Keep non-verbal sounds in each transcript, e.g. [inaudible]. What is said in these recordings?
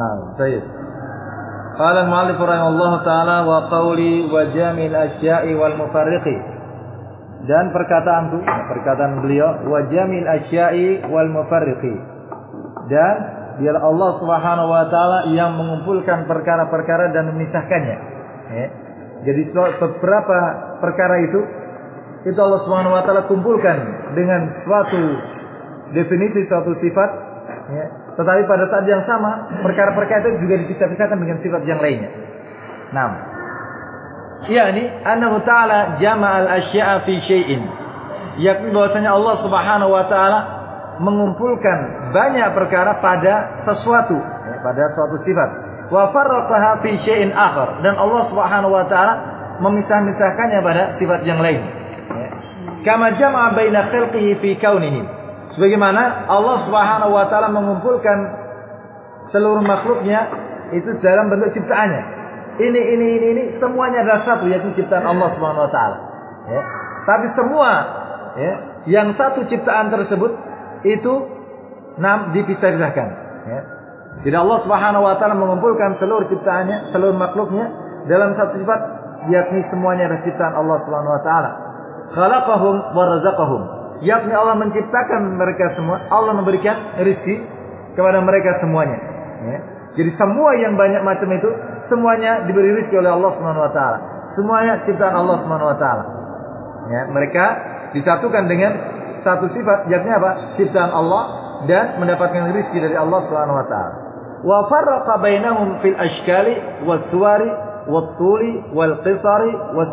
Ah, baik. Qala al-mu'allif rahimahullah taala wa qawli wa jamil asya'i wal mufarriqi. Dan perkataanku, perkataan beliau wa jamil asya'i wal mufarriqi. Dan dialah Allah Subhanahu wa taala yang mengumpulkan perkara-perkara dan memisahkannya. Ya. Jadi beberapa perkara itu itu Allah Subhanahu wa taala kumpulkan dengan suatu definisi suatu sifat ya. Tetapi pada saat yang sama perkara-perkara itu juga dipisah-pisahkan dengan sifat yang lainnya. Nah, yakni annahu ta'ala jama'al asya'a fi syai'in. Yakni bahwasanya Allah Subhanahu wa taala mengumpulkan banyak perkara pada sesuatu, ya, pada suatu sifat. Wa farraqaha fi syai'in akhar dan Allah Subhanahu wa taala memisah-misahkannya pada sifat yang lain. Ya. Kama jama'a baina khalqihi fi kaunihi. Sebagaimana Allah Subhanahu wa taala mengumpulkan seluruh makhluknya itu dalam bentuk ciptaannya. Ini ini ini ini semuanya adalah satu yaitu ciptaan Allah Subhanahu wa taala. Ya. Tapi semua ya, yang satu ciptaan tersebut itu enam dipisah-pisahkan. Ya. Jadi Allah Subhanahu Wa Taala mengumpulkan seluruh ciptaannya, seluruh makhluknya dalam satu sifat, yakni semuanya adalah ciptaan Allah Subhanahu Wa Taala. Khalaqahum wa razaqahum. Yakni Allah menciptakan mereka semua, Allah memberikan rezeki kepada mereka semuanya. Ya. Jadi semua yang banyak macam itu semuanya diberi rezeki oleh Allah Subhanahu wa taala. Semuanya ciptaan Allah Subhanahu wa taala. Ya, mereka disatukan dengan satu sifat yakni apa? Ciptaan Allah dan mendapatkan rezeki dari Allah Subhanahu wa taala. Wa farraqa bainahum fil ashkali was suwari wat tuli wal qisari was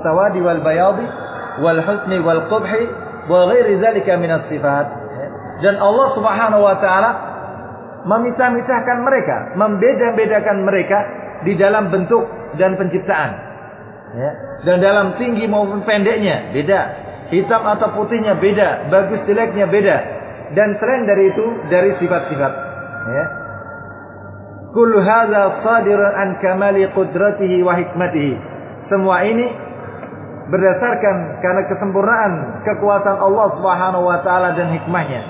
sifat. Dan Allah Subhanahu wa taala memisah-misahkan mereka, membeda-bedakan mereka di dalam bentuk dan penciptaan. Ya. Dan dalam tinggi maupun pendeknya beda, hitam atau putihnya beda, bagus jeleknya beda. Dan selain dari itu dari sifat-sifat. Ya. Kamali qudratihi wa. Semua ini berdasarkan karena kesempurnaan kekuasaan Allah Subhanahu wa taala dan hikmahnya.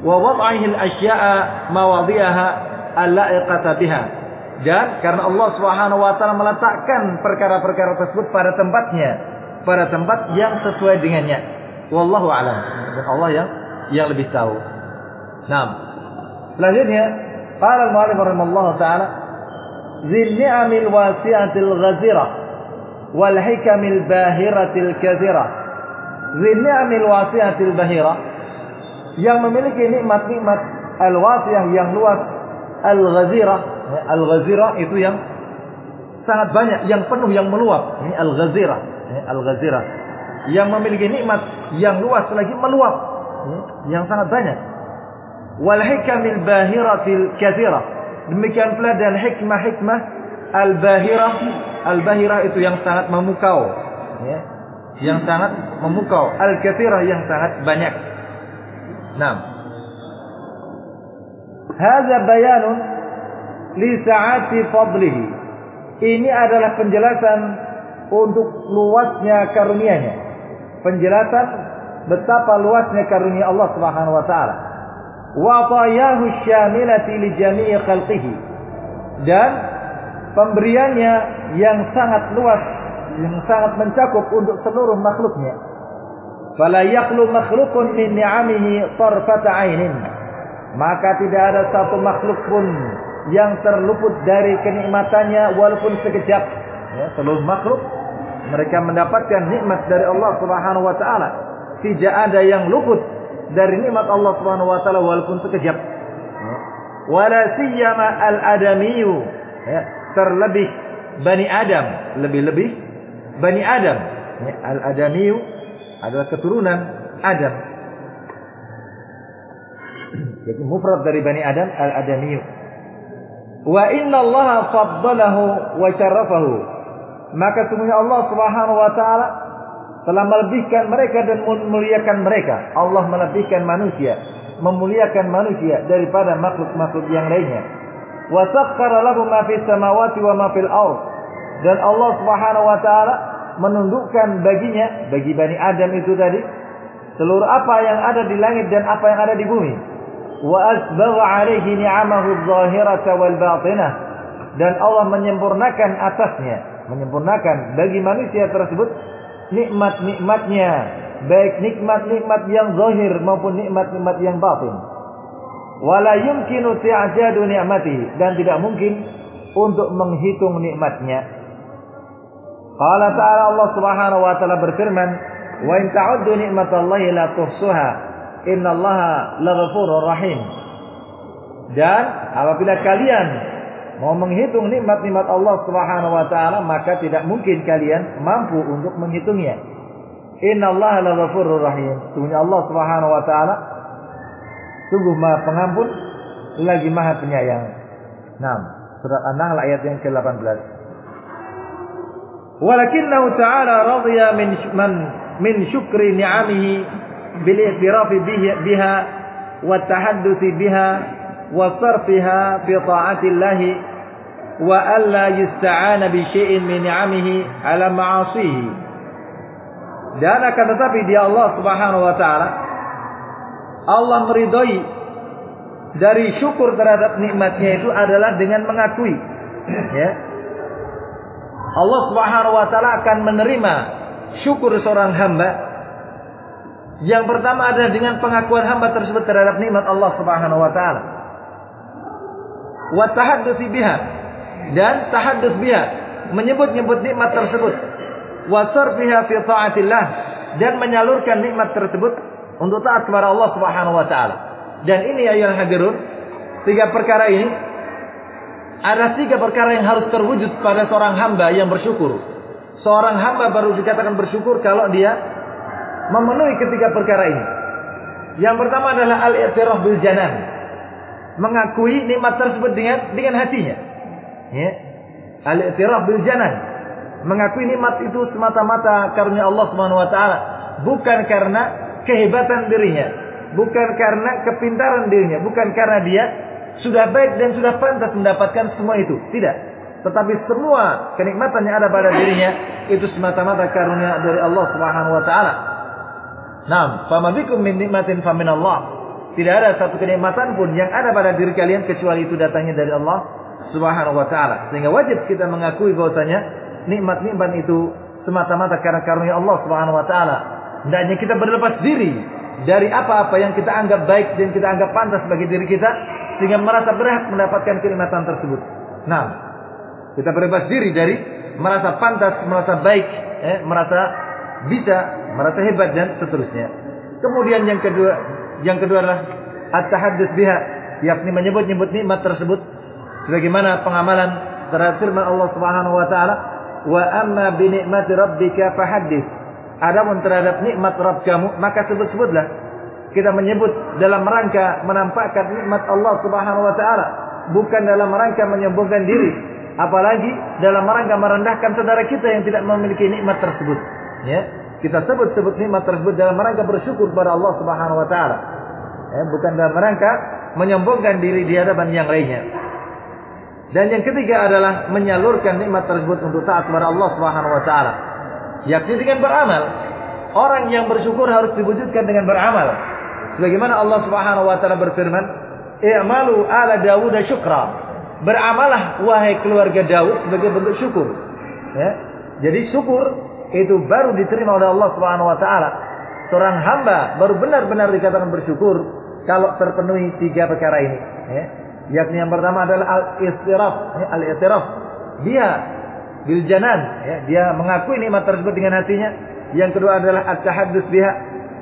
Wa wad'ihi al-asya'a mawadhi'aha al-la'iqata biha. Dan karena Allah Subhanahu wa taala meletakkan perkara-perkara tersebut pada tempatnya, pada tempat yang sesuai dengannya. Wallahu a'lam. Dan Allah yang yang lebih tahu. Nah, selanjutnya qala al-mu'allif rahimallahu taala dzil ni'amil wasi'atil ghazira wal hikamil bahiratil kathira. Dzil ni'amil wasi'atil bahira yang memiliki nikmat-nikmat al-wasiyah yang luas al-ghazira al-ghazira itu yang sangat banyak yang penuh yang meluap ini al-ghazira al-ghazira yang memiliki nikmat yang luas lagi meluap ya, yang sangat banyak wal hikamil bahiratil kathira demikian pula dan hikmah-hikmah al-bahirah al-bahirah itu yang sangat memukau ya, yang sangat memukau al-kathirah yang sangat banyak Nah, Hadza bayanun li sa'ati fadlihi. Ini adalah penjelasan untuk luasnya karunia-Nya. Penjelasan betapa luasnya karunia Allah Subhanahu wa taala. Wa tayahu syamilati li jami'i khalqihi. Dan pemberiannya yang sangat luas, yang sangat mencakup untuk seluruh makhluknya. Fala yakhlu makhluqun min ni'amihi tarfata 'ainin. Maka tidak ada satu makhluk pun yang terluput dari kenikmatannya walaupun sekejap. Ya, seluruh makhluk mereka mendapatkan nikmat dari Allah Subhanahu wa taala. Tidak ada yang luput dari nikmat Allah Subhanahu wa taala walaupun sekejap. Ya. Wala siyama al-adamiyu. Ya, terlebih Bani Adam, lebih-lebih Bani Adam. Al-adamiyu adalah keturunan Adam. [clears throat] Jadi mufrad dari Bani Adam al-Adamiyu. Wa inna Allah faddalahu wa syarrafahu. Maka sungguhnya Allah Subhanahu wa taala telah melebihkan mereka dan memuliakan mereka. Allah melebihkan manusia, memuliakan manusia daripada makhluk-makhluk yang lainnya. Wa sakhkhara lahu ma fis samawati wa ma fil. Dan Allah Subhanahu wa taala menundukkan baginya bagi Bani Adam itu tadi seluruh apa yang ada di langit dan apa yang ada di bumi wa asbagha alaihi ni'amahu adh-dhahirata wal batinah dan Allah menyempurnakan atasnya, menyempurnakan bagi manusia tersebut nikmat-nikmatnya, baik nikmat-nikmat yang zahir maupun nikmat-nikmat yang batin. Wala yumkinu ti'jadu ni'mati dan tidak mungkin untuk menghitung nikmatnya. Qala ta'ala Allah Subhanahu wa taala berfirman, "Wa in ta'uddu ni'matallahi la tuhsuha. Innallaha laghafurur rahim." Dan apabila kalian mau menghitung nikmat-nikmat Allah Subhanahu wa taala, maka tidak mungkin kalian mampu untuk menghitungnya. Innallaha laghafurur rahim. Sungguh Allah Subhanahu wa taala sungguh Maha Pengampun lagi Maha Penyayang. Nah, surat An-Nahl ayat yang ke-18. Walakinnahu ta'ala radiya min man min syukri ni'amihi bil i'tiraf biha wa tahadduthi biha wa sarfiha fi ta'atillahi wa alla yusta'ana bi syai'in min ni'amihi ala ma'asihi dan akan tetapi dia Allah Subhanahu wa taala Allah meridhoi dari syukur terhadap nikmatnya itu adalah dengan mengakui ya. Allah Subhanahu wa taala akan menerima syukur seorang hamba yang pertama adalah dengan pengakuan hamba tersebut terhadap nikmat Allah Subhanahu wa taala. Wa dan tahadduts biha menyebut-nyebut nikmat tersebut. Taatillah dan menyalurkan nikmat tersebut untuk taat kepada Allah Subhanahu wa taala. Dan ini ayat hadirun, tiga perkara ini ada tiga perkara yang harus terwujud pada seorang hamba yang bersyukur. Seorang hamba baru dikatakan bersyukur kalau dia memenuhi ketiga perkara ini. Yang pertama adalah al-i'tiraf bil janan. Mengakui nikmat tersebut dengan dengan hatinya. Ya. Al-i'tiraf bil janan mengakui nikmat itu semata-mata karunia Allah Subhanahu wa taala, bukan karena kehebatan dirinya, bukan karena kepintaran dirinya, bukan karena dia sudah baik dan sudah pantas mendapatkan semua itu. Tidak. Tetapi semua kenikmatan yang ada pada dirinya itu semata-mata karunia dari Allah Subhanahu wa taala. Naam, fama bikum min nikmatin famin Allah. Tidak ada satu kenikmatan pun yang ada pada diri kalian kecuali itu datangnya dari Allah Subhanahu wa taala. Sehingga wajib kita mengakui bahwasanya nikmat-nikmat itu semata-mata karena karunia Allah Subhanahu wa taala. Hendaknya kita berlepas diri dari apa-apa yang kita anggap baik dan kita anggap pantas bagi diri kita sehingga merasa berhak mendapatkan kenikmatan tersebut. Nah, kita berlepas diri dari merasa pantas, merasa baik, eh, merasa bisa, merasa hebat dan seterusnya. Kemudian yang kedua, yang kedua adalah at-tahadduts biha, yakni menyebut-nyebut nikmat tersebut sebagaimana pengamalan terhadap firman Allah Subhanahu wa taala Wa amma bi ni'mati rabbika fahaddits. Adapun terhadap nikmat Rabb kamu, maka sebut-sebutlah. Kita menyebut dalam rangka menampakkan nikmat Allah Subhanahu wa taala, bukan dalam rangka menyombongkan diri, apalagi dalam rangka merendahkan saudara kita yang tidak memiliki nikmat tersebut. Ya, kita sebut-sebut nikmat tersebut dalam rangka bersyukur kepada Allah Subhanahu wa taala. Ya, bukan dalam rangka menyombongkan diri di hadapan yang lainnya. Dan yang ketiga adalah menyalurkan nikmat tersebut untuk taat kepada Allah Subhanahu wa taala. Yakni dengan beramal. Orang yang bersyukur harus diwujudkan dengan beramal. Sebagaimana Allah Subhanahu wa taala berfirman, "I'malu ala Dawud syukra." Beramalah wahai keluarga Daud sebagai bentuk syukur. Ya. Jadi syukur itu baru diterima oleh Allah Subhanahu wa taala. Seorang hamba baru benar-benar dikatakan bersyukur kalau terpenuhi tiga perkara ini, ya yakni yang pertama adalah al-istiraf ya, al-istiraf dia bil janan. Ya, dia mengakui nikmat tersebut dengan hatinya. Yang kedua adalah at-tahaddus biha.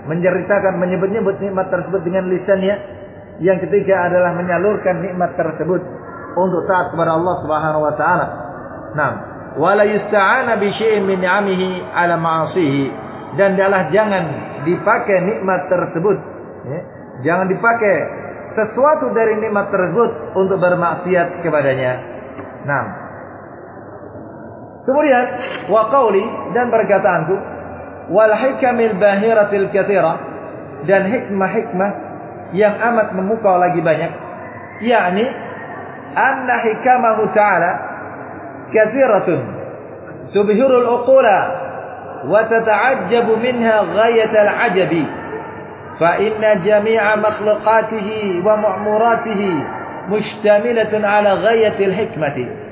Menceritakan menyebut-nyebut nikmat tersebut dengan lisannya. Yang ketiga adalah menyalurkan nikmat tersebut untuk taat kepada Allah Subhanahu wa taala. Nah wala yusta'ana bi syai'in min ni'amihi ala ma'asihi. Dan adalah jangan dipakai nikmat tersebut. Ya. jangan dipakai sesuatu dari nikmat tersebut untuk bermaksiat kepadanya. Nah. Kemudian wa qauli dan perkataanku wal hikamil bahiratil katsira dan hikmah-hikmah yang amat memukau lagi banyak yakni anna hikamahu ta'ala kathiratun tubhirul uqula wa tata'ajjabu minha ghayatal ajabi فإن جميع مخلوقاته ومأموراته مشتملة على غاية الحكمة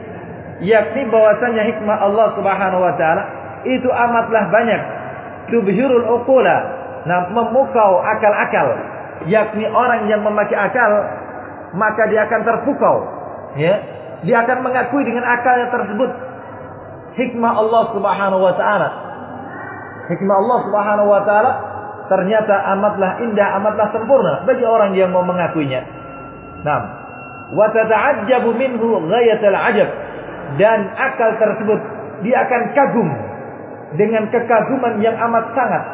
yakni bahwasanya hikmah Allah Subhanahu wa taala itu amatlah banyak. Tubhirul uqula nah memukau akal-akal. Yakni orang yang memakai akal maka dia akan terpukau. Ya dia akan mengakui dengan akalnya tersebut. Hikmah Allah Subhanahu wa taala. Hikmah Allah Subhanahu wa taala ternyata amatlah indah amatlah sempurna bagi orang yang mau mengakuinya. Nah wa tata'ajjabu minhu ghayatal ajab dan akal tersebut dia akan kagum dengan kekaguman yang amat sangat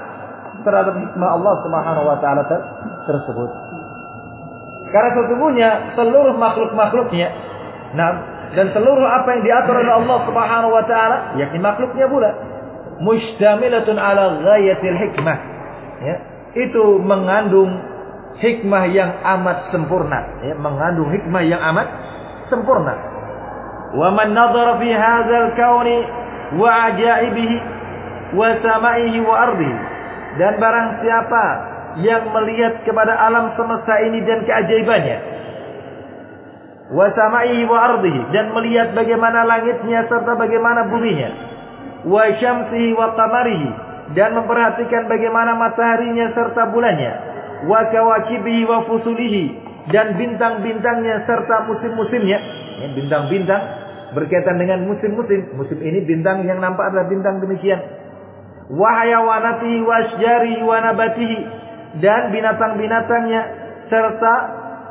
terhadap hikmah Allah Subhanahu wa taala tersebut. Karena sesungguhnya seluruh makhluk-makhluknya nah, dan seluruh apa yang diatur oleh Allah Subhanahu wa taala yakni makhluknya pula mustamilatun ala ghayatil hikmah. Ya, itu mengandung hikmah yang amat sempurna, ya, mengandung hikmah yang amat sempurna. Hadzal kauni wa ajaibihi wa samaihi wa ardihi. Dan barang siapa yang melihat kepada alam semesta ini dan keajaibannya. Wa samaihi wa ardihi. Dan melihat bagaimana langitnya serta bagaimana buminya. Wa syamsihi wa qamarihi. Dan memperhatikan bagaimana mataharinya serta bulannya. Wa kawakibihi wa fusulihi. Dan bintang-bintangnya serta musim-musimnya. Bintang-bintang berkaitan dengan musim-musim. Musim ini bintang yang nampak adalah bintang demikian. Wahayawanatihi wasjari wa nabatihi. Dan binatang-binatangnya serta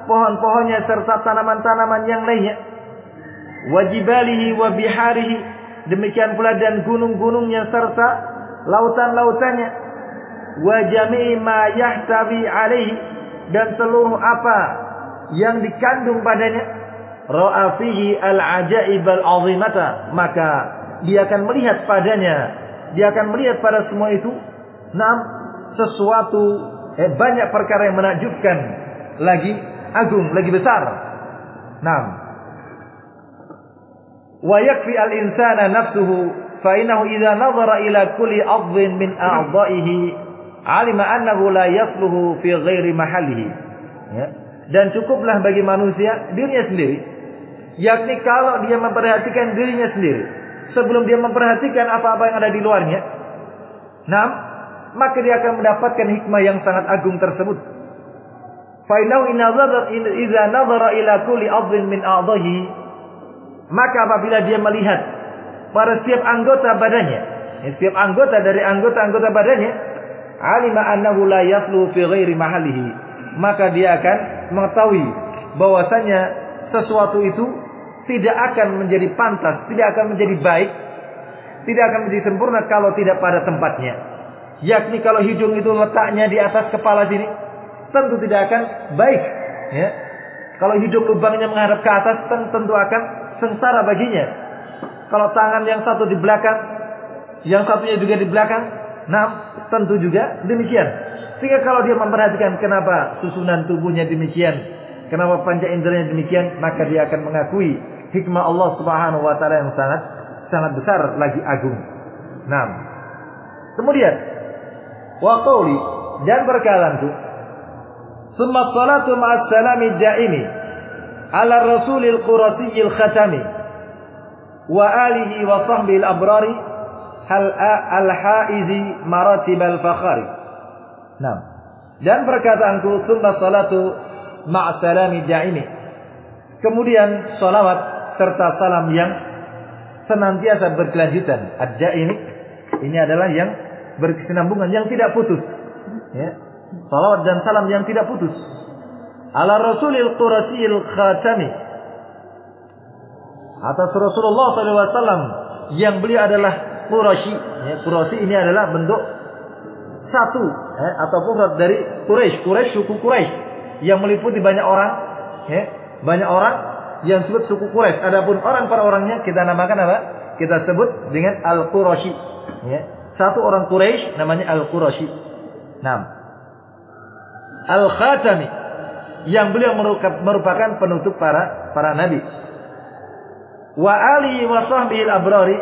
pohon-pohonnya serta tanaman-tanaman yang lainnya. Wajibalihi wa biharihi. Demikian pula dan gunung-gunungnya serta lautan-lautannya. Wa jami'i ma yahtawi alaihi. Dan seluruh apa yang dikandung padanya ra'a fihi al-ajaib al-azimata maka dia akan melihat padanya. Dia akan melihat pada semua itu. Enam sesuatu eh, banyak perkara yang menakjubkan lagi agung lagi besar. Enam wa yakfi al insana nafsuhu innahu idza nadhara ila kulli 'adhin min a'dha'ihi 'alima annahu la yasluhu fi ghairi mahallihi. Ya. dan cukuplah bagi manusia dirinya sendiri yakni kalau dia memperhatikan dirinya sendiri sebelum dia memperhatikan apa-apa yang ada di luarnya. Nah, maka dia akan mendapatkan hikmah yang sangat agung tersebut. Fa'inau idza ila kulli min maka apabila dia melihat pada setiap anggota badannya, ya, setiap anggota dari anggota-anggota badannya, alima annahu la yaslu fi ghairi mahalihi, maka dia akan mengetahui bahwasanya sesuatu itu tidak akan menjadi pantas, tidak akan menjadi baik, tidak akan menjadi sempurna kalau tidak pada tempatnya. Yakni kalau hidung itu letaknya di atas kepala sini, tentu tidak akan baik. Ya. Kalau hidung lubangnya menghadap ke atas, tentu akan sengsara baginya. Kalau tangan yang satu di belakang, yang satunya juga di belakang, nah tentu juga demikian. Sehingga kalau dia memperhatikan kenapa susunan tubuhnya demikian, kenapa panca inderanya demikian, maka dia akan mengakui hikmah Allah Subhanahu wa taala yang sangat sangat besar lagi agung. Nah, kemudian wa qauli dan berkataanku thumma salatu ma'as salami daimi ala rasulil qurasiyil khatami wa alihi wa sahbihi al-abrari hal al-haizi maratib al-fakhari. Nah, dan perkataanku thumma salatu ma'as salami daimi Kemudian salawat serta salam yang senantiasa berkelanjutan. Ada ini ini adalah yang berkesinambungan yang tidak putus. Ya. Salawat dan salam yang tidak putus. Ala Rasulil Qurasyil Khatami. Atas Rasulullah SAW yang beliau adalah Quraisy. Ya, Quraisy ini adalah bentuk satu ya, atau mufrad dari Quraisy. Quraisy suku Quraisy yang meliputi banyak orang, ya, banyak orang yang disebut suku Quraisy. Adapun orang per orangnya kita namakan apa? Kita sebut dengan Al-Quraisy. Ya. Satu orang Quraisy namanya Al-Quraisy. Nah. Al-Khatami yang beliau merupakan penutup para para nabi. Wa ali wa al-abrari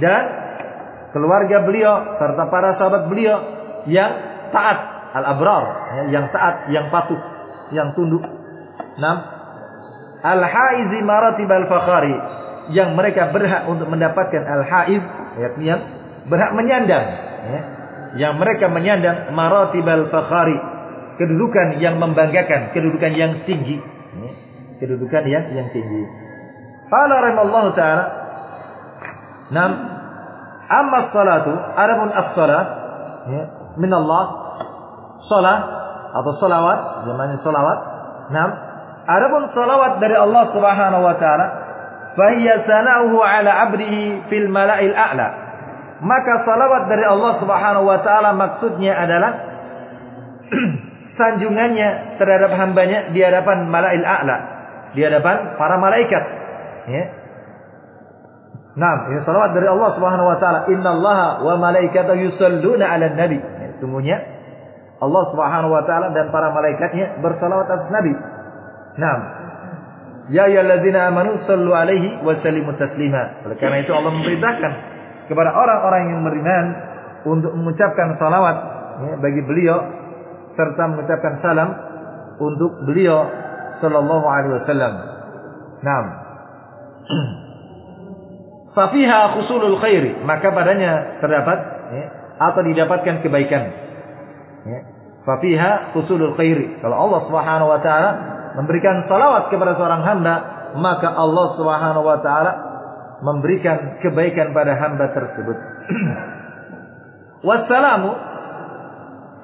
dan keluarga beliau serta para sahabat beliau yang taat al-abrar, ya, yang taat, yang patuh, yang tunduk. Nah, al-haizi maratib al-fakhari. Yang mereka berhak untuk mendapatkan al-haiz yakni yang berhak menyandang ya, yang mereka menyandang maratibal fakhari kedudukan yang membanggakan kedudukan yang tinggi ya, kedudukan yang yang tinggi. Qala rahimallahu taala nam amma salatu adapun as-salat ya, min Allah salat atau salawat namanya salawat nam adapun salawat dari Allah Subhanahu wa taala fahiya sana'uhu ala 'abdihi fil mala'il a'la maka salawat dari Allah Subhanahu wa taala maksudnya adalah [clears throat] sanjungannya terhadap hambanya di hadapan malail a'la, di hadapan para malaikat. Ya. Nah, ini salawat dari Allah Subhanahu wa taala. Innallaha wa malaikatahu yusalluna 'alan nabi. Ya, sungguhnya Allah Subhanahu wa taala dan para malaikatnya bersalawat atas Nabi. Nah, Ya ayyuhalladzina amanu sallu alaihi wa sallimu taslima. Oleh karena itu Allah memerintahkan kepada orang-orang yang beriman untuk mengucapkan salawat ya, bagi beliau serta mengucapkan salam untuk beliau sallallahu alaihi wasallam. Naam. [clears throat] Fafiha khusulul khairi, maka padanya terdapat ya, atau didapatkan kebaikan. Ya. Fafiha khusulul khairi. Kalau Allah Subhanahu wa taala memberikan salawat kepada seorang hamba, maka Allah Subhanahu wa taala memberikan kebaikan pada hamba tersebut. [clears throat] Wassalamu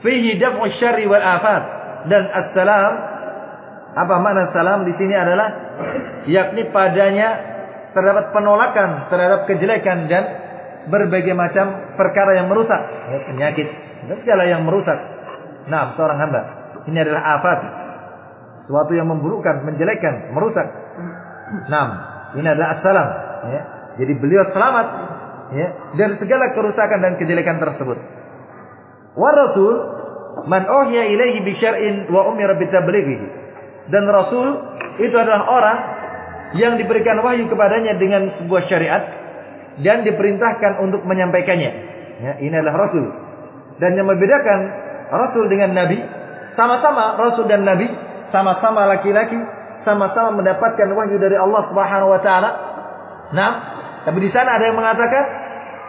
fihi daf'u syarri wal afat dan assalam apa makna salam di sini adalah yakni padanya terdapat penolakan terhadap kejelekan dan berbagai macam perkara yang merusak ya, penyakit dan segala yang merusak. Nah, seorang hamba ini adalah afat sesuatu yang memburukkan, menjelekkan, merusak. Nah, ini adalah assalam. Ya. Jadi beliau selamat ya, dari segala kerusakan dan kejelekan tersebut. Wa Rasul man uhya ilaihi bi syar'in wa umira bi Dan Rasul itu adalah orang yang diberikan wahyu kepadanya dengan sebuah syariat dan diperintahkan untuk menyampaikannya. Ya, ini adalah Rasul. Dan yang membedakan Rasul dengan Nabi, sama-sama Rasul dan Nabi, sama-sama laki-laki, sama-sama mendapatkan wahyu dari Allah Subhanahu wa taala. Nah, tapi di sana ada yang mengatakan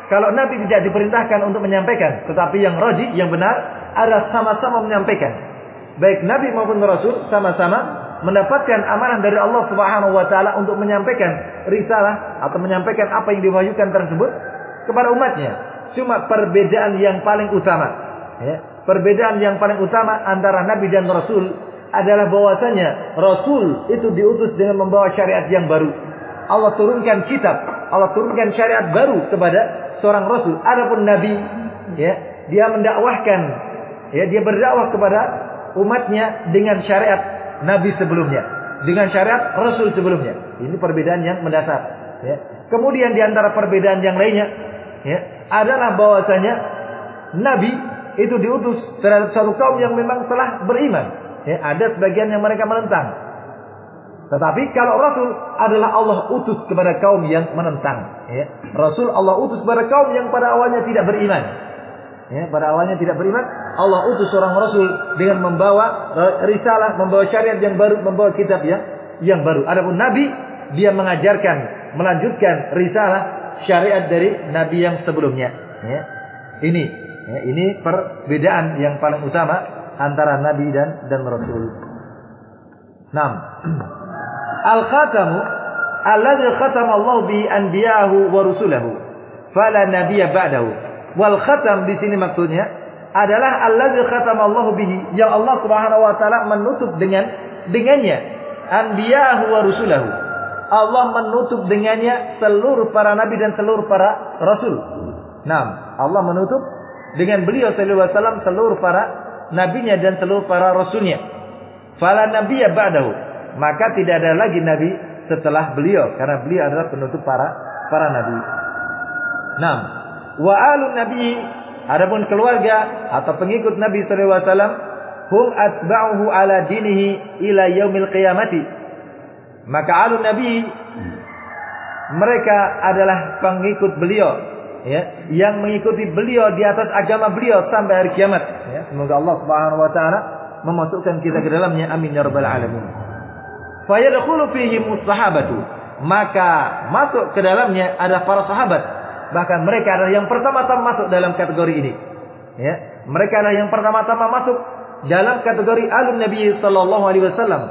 kalau Nabi tidak diperintahkan untuk menyampaikan, tetapi yang roji, yang benar adalah sama-sama menyampaikan. Baik Nabi maupun Rasul sama-sama mendapatkan amanah dari Allah Subhanahu wa taala untuk menyampaikan risalah atau menyampaikan apa yang diwahyukan tersebut kepada umatnya. Cuma perbedaan yang paling utama, ya, perbedaan yang paling utama antara Nabi dan Rasul adalah bahwasanya Rasul itu diutus dengan membawa syariat yang baru. Allah turunkan kitab, Allah turunkan syariat baru kepada seorang Rasul. Adapun Nabi, ya, dia mendakwahkan, ya, dia berdakwah kepada umatnya dengan syariat Nabi sebelumnya, dengan syariat Rasul sebelumnya. Ini perbedaan yang mendasar. Ya. Kemudian di antara perbedaan yang lainnya, ya, adalah bahwasanya Nabi itu diutus terhadap satu kaum yang memang telah beriman. Ya, ada sebagian yang mereka menentang. Tetapi kalau Rasul adalah Allah utus kepada kaum yang menentang. Ya. Rasul Allah utus kepada kaum yang pada awalnya tidak beriman. Ya, pada awalnya tidak beriman, Allah utus seorang Rasul dengan membawa risalah, membawa syariat yang baru, membawa kitab yang yang baru. Adapun Nabi, dia mengajarkan, melanjutkan risalah syariat dari Nabi yang sebelumnya. Ya. Ini, ya, ini perbedaan yang paling utama antara Nabi dan dan Rasul. 6. [clears throat] Al-khatamu alladhi khatama Allah bihi anbiya'ahu wa rusulahu fala nabiyya ba'dahu. Wal khatam di sini maksudnya adalah alladhi khatama Allah bihi yang Allah Subhanahu wa taala menutup dengan dengannya anbiya'ahu wa rusulahu. Allah menutup dengannya seluruh para nabi dan seluruh para rasul. Nah, Allah menutup dengan beliau sallallahu alaihi wasallam seluruh para nabinya dan seluruh para rasulnya. Fala nabiyya ba'dahu maka tidak ada lagi nabi setelah beliau karena beliau adalah penutup para para nabi. Nam, wa alun nabi adapun keluarga atau pengikut Nabi sallallahu alaihi wasallam hum atba'uhu ala dinihi ila yaumil qiyamati. Maka alun nabi mereka adalah pengikut beliau ya yang mengikuti beliau di atas agama beliau sampai hari kiamat ya semoga Allah Subhanahu wa taala memasukkan kita ke dalamnya amin ya rabbal alamin fayadkhulu fihim sahabatu maka masuk ke dalamnya adalah para sahabat. Bahkan mereka adalah yang pertama-tama masuk dalam kategori ini. Ya, mereka adalah yang pertama-tama masuk dalam kategori alun Nabi sallallahu alaihi wasallam.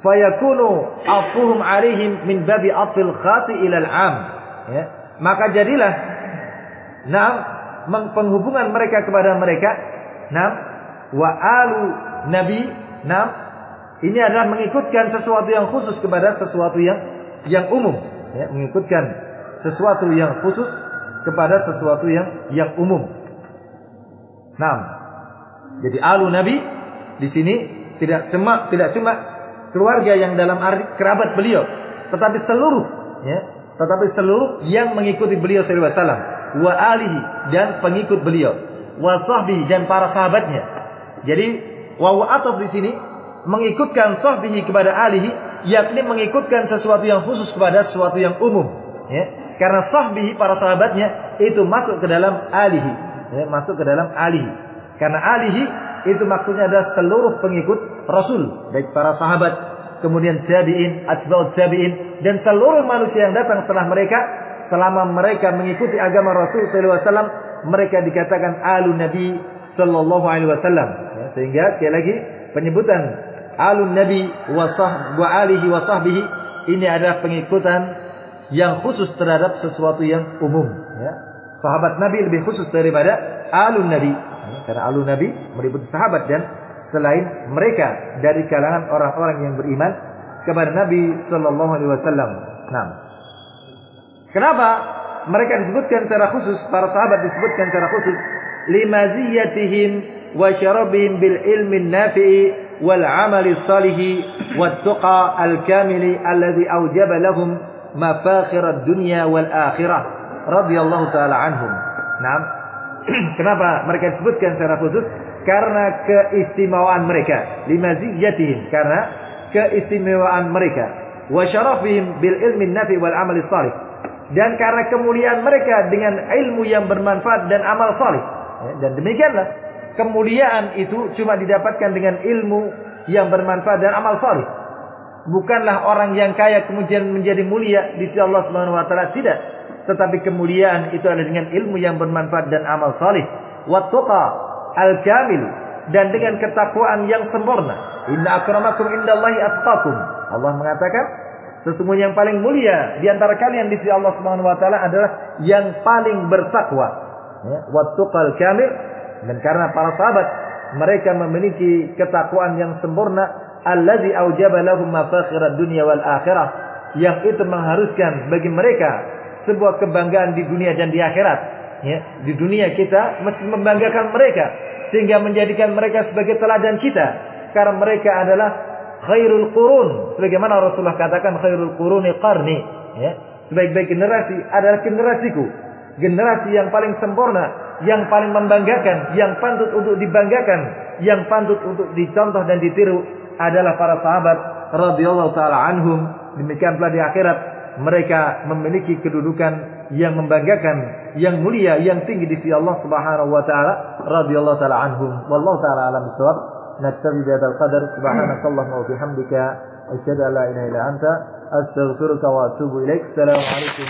Fayakunu afuhum alaihim min babi atil khasi ilal am. Ya, maka jadilah Nah, penghubungan mereka kepada mereka, nah, wa alu nabi, nah, ini adalah mengikutkan sesuatu yang khusus kepada sesuatu yang yang umum, ya, mengikutkan sesuatu yang khusus kepada sesuatu yang yang umum. Nah, jadi alu nabi di sini tidak cuma tidak cuma keluarga yang dalam arti kerabat beliau, tetapi seluruh ya, tetapi seluruh yang mengikuti beliau sallallahu alaihi wasallam wa alihi dan pengikut beliau, wa sahbi dan para sahabatnya. Jadi wa ataf di sini mengikutkan sahbihi kepada alihi yakni mengikutkan sesuatu yang khusus kepada sesuatu yang umum ya. Karena sahbihi para sahabatnya itu masuk ke dalam alihi ya masuk ke dalam alihi. Karena alihi itu maksudnya adalah seluruh pengikut Rasul baik para sahabat kemudian tabi'in atba'ut tabi'in dan seluruh manusia yang datang setelah mereka selama mereka mengikuti agama Rasul sallallahu alaihi wasallam mereka dikatakan alun nabi sallallahu alaihi wasallam ya, sehingga sekali lagi penyebutan alun nabi wa sah wa alihi wa sahbihi ini adalah pengikutan yang khusus terhadap sesuatu yang umum ya. sahabat nabi lebih khusus daripada alun nabi ya, karena alun nabi meliputi sahabat dan selain mereka dari kalangan orang-orang yang beriman kepada Nabi sallallahu alaihi wasallam. Nah, Kenapa mereka disebutkan secara khusus, para sahabat disebutkan secara khusus limaziyatihim wa syarabihim bil ilmi nafi'i wal amali salihi wat tuqa al kamili alladhi awjaba lahum mafakhir ad-dunya wal akhirah radhiyallahu taala anhum. Naam. [clears throat] Kenapa mereka disebutkan secara khusus? Karena keistimewaan mereka, limaziyatihim, karena keistimewaan mereka. Wa syarafihim bil ilmi nafi wal amali salih dan karena kemuliaan mereka dengan ilmu yang bermanfaat dan amal saleh. Ya, dan demikianlah kemuliaan itu cuma didapatkan dengan ilmu yang bermanfaat dan amal saleh. Bukanlah orang yang kaya kemudian menjadi mulia di sisi Allah Subhanahu wa taala tidak, tetapi kemuliaan itu adalah dengan ilmu yang bermanfaat dan amal saleh. Wattaqa al-kamil dan dengan ketakwaan yang sempurna. Inna akramakum indallahi atqakum. Allah mengatakan Sesungguhnya yang paling mulia di antara kalian di sisi Allah Subhanahu wa taala adalah yang paling bertakwa. Ya, wattuqal kamil dan karena para sahabat mereka memiliki ketakwaan yang sempurna alladzi aujaba lahum mafakhirad dunya wal akhirah yang itu mengharuskan bagi mereka sebuah kebanggaan di dunia dan di akhirat ya di dunia kita membanggakan mereka sehingga menjadikan mereka sebagai teladan kita. Karena mereka adalah khairul qurun. Sebagaimana Rasulullah katakan khairul quruni qarni. Ya sebaik-baik generasi adalah generasiku. Generasi yang paling sempurna yang paling membanggakan yang pantut untuk dibanggakan yang pantut untuk dicontoh dan ditiru adalah para sahabat radhiyallahu taala anhum. Demikian pula di akhirat mereka memiliki kedudukan yang membanggakan, yang mulia, yang tinggi di sisi Allah Subhanahu wa taala radhiyallahu taala anhum. Wallahu taala alam bisawab. Naktabi bi hadzal qadar subhanakallahumma wa bihamdika asyhadu an la ilaha illa anta astaghfiruka wa atubu ilaik. Assalamualaikum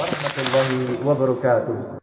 warahmatullahi wabarakatuh.